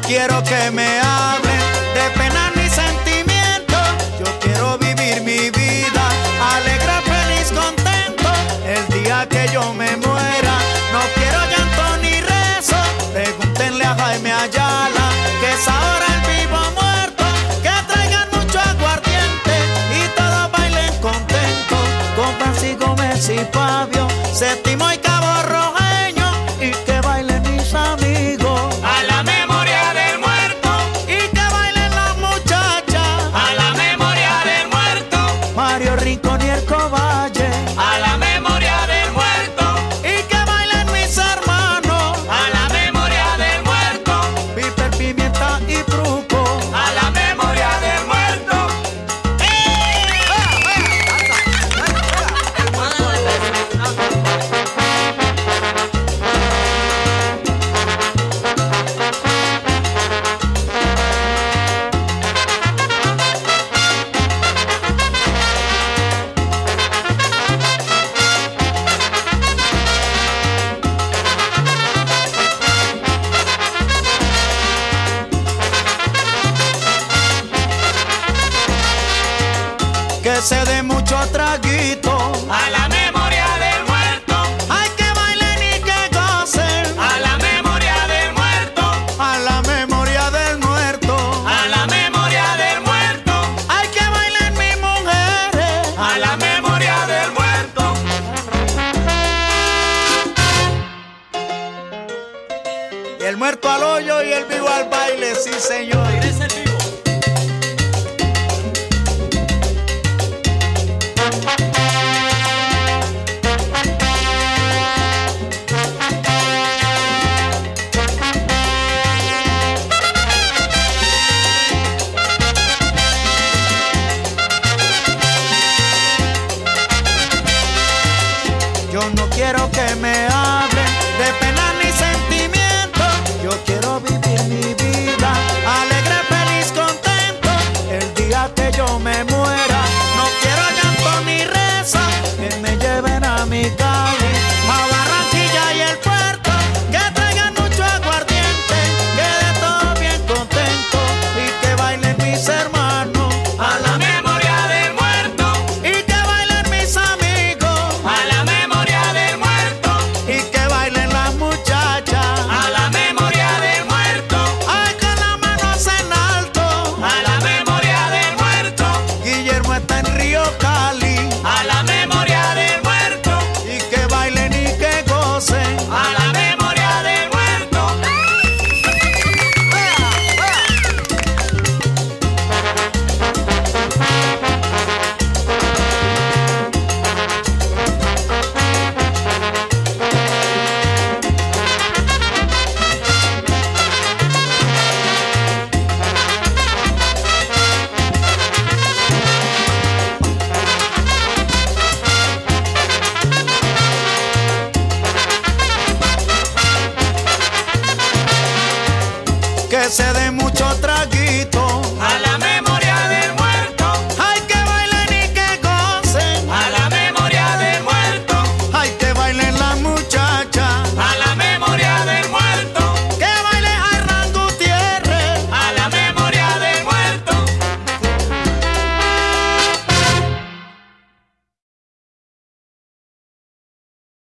quiero que me hablen de penas ni sentimientos. Yo quiero vivir mi vida alegre, feliz, contento. El día que yo me muera, no quiero llanto ni rezo. Pregúntenle a Jaime Ayala, que es ahora el vivo muerto. Que traigan mucho aguardiente y todos bailen contentos. Con Francisco y Fabio, séptimo y Que se dé mucho traguito. A la memoria del muerto, Hay que bailen y que gocen. a la memoria del muerto, A la memoria del muerto. a la memoria del muerto, Hay que bailen mis mujeres. a la memoria del muerto. Y el muerto al hoyo y el vivo al baile, sí señor. Yo no quiero que me hablen de pena se de mucho trabajo